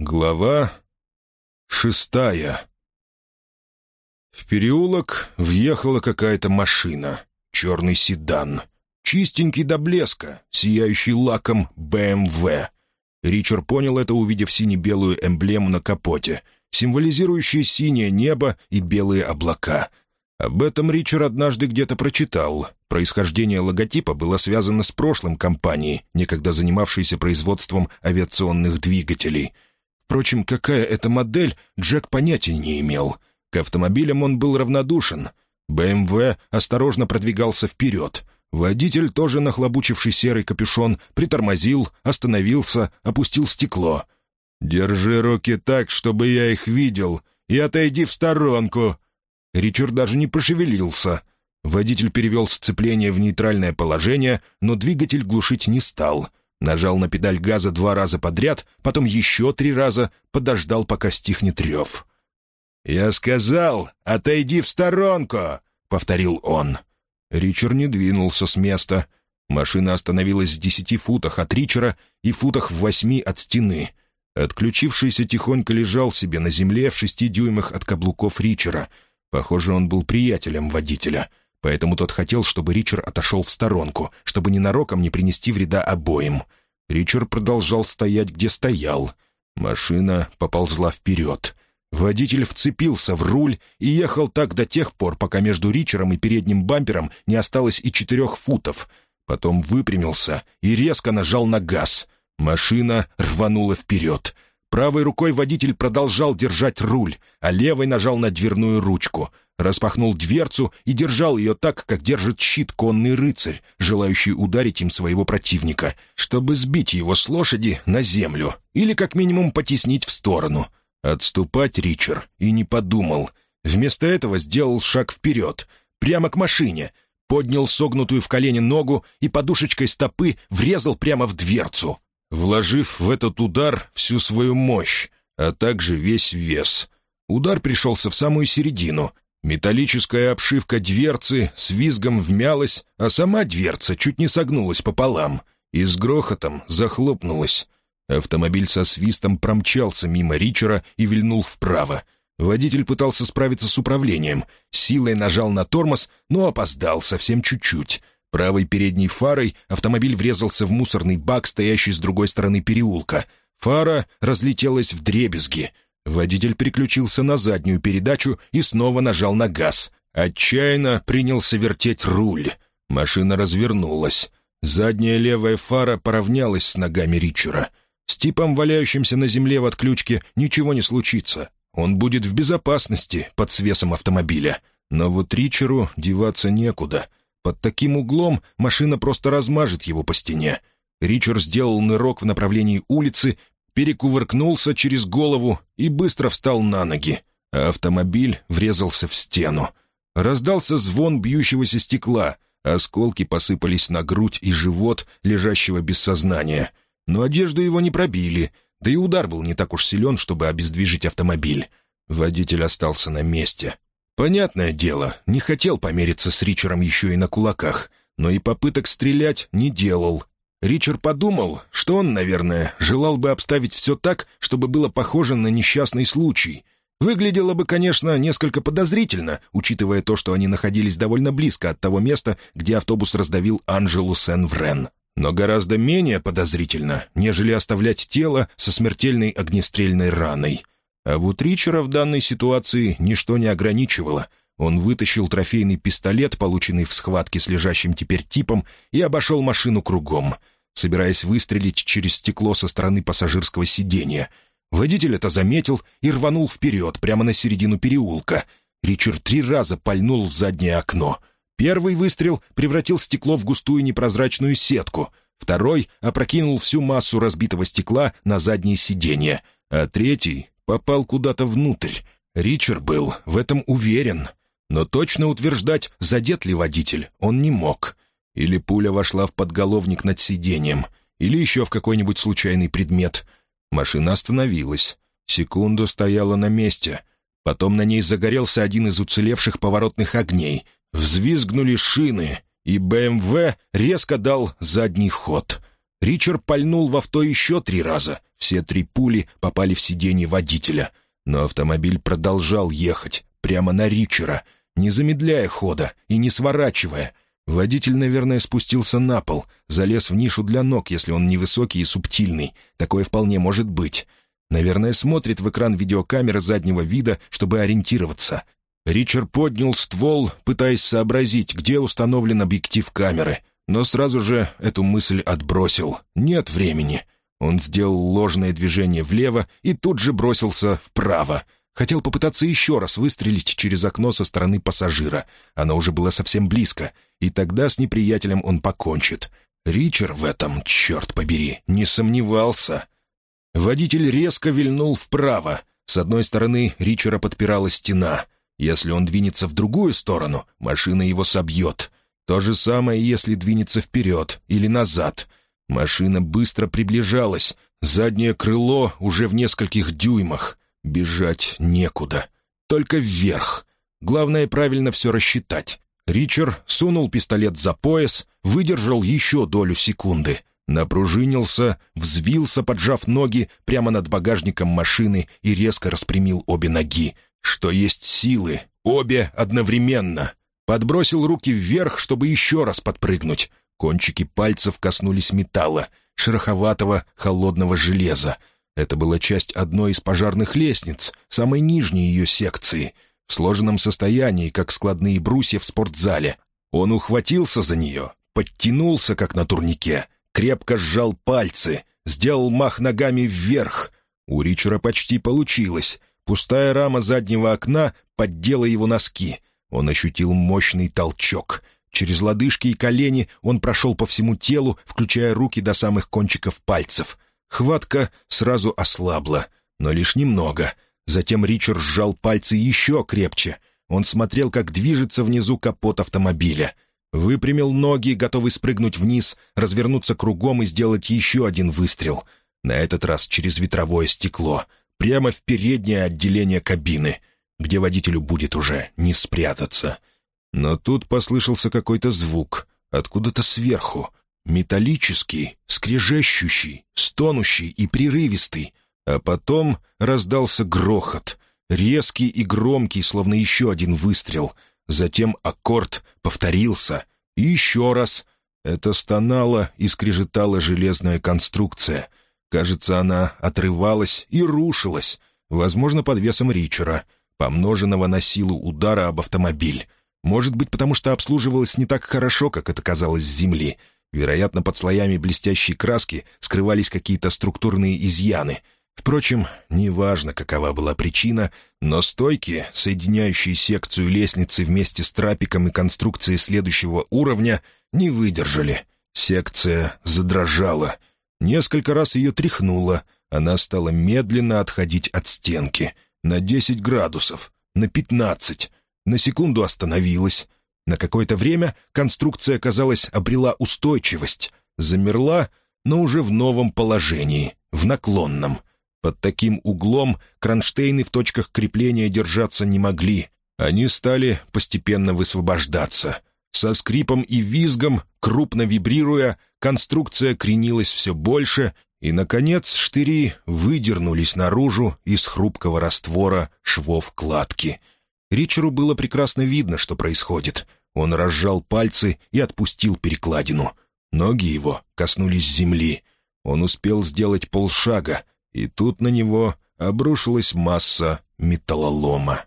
Глава шестая В переулок въехала какая-то машина. Черный седан. Чистенький до блеска, сияющий лаком БМВ. Ричард понял это, увидев сине-белую эмблему на капоте, символизирующую синее небо и белые облака. Об этом Ричард однажды где-то прочитал. Происхождение логотипа было связано с прошлым компанией, некогда занимавшейся производством авиационных двигателей. Впрочем, какая это модель, Джек понятия не имел. К автомобилям он был равнодушен. БМВ осторожно продвигался вперед. Водитель, тоже нахлобучивший серый капюшон, притормозил, остановился, опустил стекло. «Держи руки так, чтобы я их видел, и отойди в сторонку», Ричард даже не пошевелился. Водитель перевел сцепление в нейтральное положение, но двигатель глушить не стал. Нажал на педаль газа два раза подряд, потом еще три раза, подождал, пока стихнет рев. «Я сказал, отойди в сторонку!» — повторил он. Ричард не двинулся с места. Машина остановилась в десяти футах от Ричера и футах в восьми от стены. Отключившийся тихонько лежал себе на земле в шести дюймах от каблуков Ричера — Похоже, он был приятелем водителя, поэтому тот хотел, чтобы Ричард отошел в сторонку, чтобы ненароком не принести вреда обоим. Ричард продолжал стоять, где стоял. Машина поползла вперед. Водитель вцепился в руль и ехал так до тех пор, пока между Ричером и передним бампером не осталось и четырех футов. Потом выпрямился и резко нажал на газ. Машина рванула вперед — Правой рукой водитель продолжал держать руль, а левой нажал на дверную ручку. Распахнул дверцу и держал ее так, как держит щит конный рыцарь, желающий ударить им своего противника, чтобы сбить его с лошади на землю или как минимум потеснить в сторону. Отступать Ричард и не подумал. Вместо этого сделал шаг вперед, прямо к машине, поднял согнутую в колени ногу и подушечкой стопы врезал прямо в дверцу вложив в этот удар всю свою мощь, а также весь вес. Удар пришелся в самую середину. Металлическая обшивка дверцы с визгом вмялась, а сама дверца чуть не согнулась пополам и с грохотом захлопнулась. Автомобиль со свистом промчался мимо Ричера и вильнул вправо. Водитель пытался справиться с управлением. Силой нажал на тормоз, но опоздал совсем чуть-чуть. Правой передней фарой автомобиль врезался в мусорный бак, стоящий с другой стороны переулка. Фара разлетелась в дребезги. Водитель переключился на заднюю передачу и снова нажал на газ. Отчаянно принялся вертеть руль. Машина развернулась. Задняя левая фара поравнялась с ногами Ричера. С типом, валяющимся на земле в отключке, ничего не случится. Он будет в безопасности под свесом автомобиля. Но вот Ричеру деваться некуда. Под таким углом машина просто размажет его по стене. Ричард сделал нырок в направлении улицы, перекувыркнулся через голову и быстро встал на ноги. А автомобиль врезался в стену. Раздался звон бьющегося стекла, осколки посыпались на грудь и живот, лежащего без сознания. Но одежду его не пробили, да и удар был не так уж силен, чтобы обездвижить автомобиль. Водитель остался на месте, Понятное дело, не хотел помериться с Ричером еще и на кулаках, но и попыток стрелять не делал. Ричард подумал, что он, наверное, желал бы обставить все так, чтобы было похоже на несчастный случай. Выглядело бы, конечно, несколько подозрительно, учитывая то, что они находились довольно близко от того места, где автобус раздавил Анжелу Сен-Врен. Но гораздо менее подозрительно, нежели оставлять тело со смертельной огнестрельной раной — а вот Ричера в данной ситуации ничто не ограничивало. Он вытащил трофейный пистолет, полученный в схватке с лежащим теперь типом, и обошел машину кругом, собираясь выстрелить через стекло со стороны пассажирского сиденья. Водитель это заметил и рванул вперед, прямо на середину переулка. Ричард три раза пальнул в заднее окно. Первый выстрел превратил стекло в густую непрозрачную сетку. Второй опрокинул всю массу разбитого стекла на заднее сиденье. А третий попал куда-то внутрь. Ричард был в этом уверен. Но точно утверждать, задет ли водитель, он не мог. Или пуля вошла в подголовник над сиденьем, или еще в какой-нибудь случайный предмет. Машина остановилась. Секунду стояла на месте. Потом на ней загорелся один из уцелевших поворотных огней. Взвизгнули шины, и БМВ резко дал задний ход. Ричард пальнул в авто еще три раза. Все три пули попали в сиденье водителя. Но автомобиль продолжал ехать, прямо на Ричера, не замедляя хода и не сворачивая. Водитель, наверное, спустился на пол, залез в нишу для ног, если он невысокий и субтильный. Такое вполне может быть. Наверное, смотрит в экран видеокамеры заднего вида, чтобы ориентироваться. Ричард поднял ствол, пытаясь сообразить, где установлен объектив камеры, но сразу же эту мысль отбросил. Нет времени. Он сделал ложное движение влево и тут же бросился вправо. Хотел попытаться еще раз выстрелить через окно со стороны пассажира. Оно уже было совсем близко, и тогда с неприятелем он покончит. Ричард в этом, черт побери, не сомневался. Водитель резко вильнул вправо. С одной стороны Ричера подпирала стена. Если он двинется в другую сторону, машина его собьет. То же самое, если двинется вперед или назад. Машина быстро приближалась. Заднее крыло уже в нескольких дюймах. Бежать некуда. Только вверх. Главное правильно все рассчитать. Ричард сунул пистолет за пояс, выдержал еще долю секунды. Напружинился, взвился, поджав ноги прямо над багажником машины и резко распрямил обе ноги. Что есть силы, обе одновременно. Подбросил руки вверх, чтобы еще раз подпрыгнуть. Кончики пальцев коснулись металла, шероховатого, холодного железа. Это была часть одной из пожарных лестниц, самой нижней ее секции, в сложенном состоянии, как складные брусья в спортзале. Он ухватился за нее, подтянулся, как на турнике — крепко сжал пальцы, сделал мах ногами вверх. У Ричера почти получилось. Пустая рама заднего окна поддела его носки. Он ощутил мощный толчок. Через лодыжки и колени он прошел по всему телу, включая руки до самых кончиков пальцев. Хватка сразу ослабла, но лишь немного. Затем Ричард сжал пальцы еще крепче. Он смотрел, как движется внизу капот автомобиля — Выпрямил ноги, готовый спрыгнуть вниз, развернуться кругом и сделать еще один выстрел. На этот раз через ветровое стекло, прямо в переднее отделение кабины, где водителю будет уже не спрятаться. Но тут послышался какой-то звук, откуда-то сверху, металлический, скрежещущий, стонущий и прерывистый. А потом раздался грохот, резкий и громкий, словно еще один выстрел — Затем аккорд повторился. И еще раз. Это стонала и скрежетала железная конструкция. Кажется, она отрывалась и рушилась, возможно, под весом Ричера, помноженного на силу удара об автомобиль. Может быть, потому что обслуживалась не так хорошо, как это казалось с земли. Вероятно, под слоями блестящей краски скрывались какие-то структурные изъяны — Впрочем, неважно, какова была причина, но стойки, соединяющие секцию лестницы вместе с трапиком и конструкцией следующего уровня, не выдержали. Секция задрожала. Несколько раз ее тряхнуло. Она стала медленно отходить от стенки. На 10 градусов, на 15. На секунду остановилась. На какое-то время конструкция, казалось, обрела устойчивость. Замерла, но уже в новом положении, в наклонном — под таким углом кронштейны в точках крепления держаться не могли. Они стали постепенно высвобождаться. Со скрипом и визгом, крупно вибрируя, конструкция кренилась все больше, и, наконец, штыри выдернулись наружу из хрупкого раствора швов кладки. Ричеру было прекрасно видно, что происходит. Он разжал пальцы и отпустил перекладину. Ноги его коснулись земли. Он успел сделать полшага, и тут на него обрушилась масса металлолома.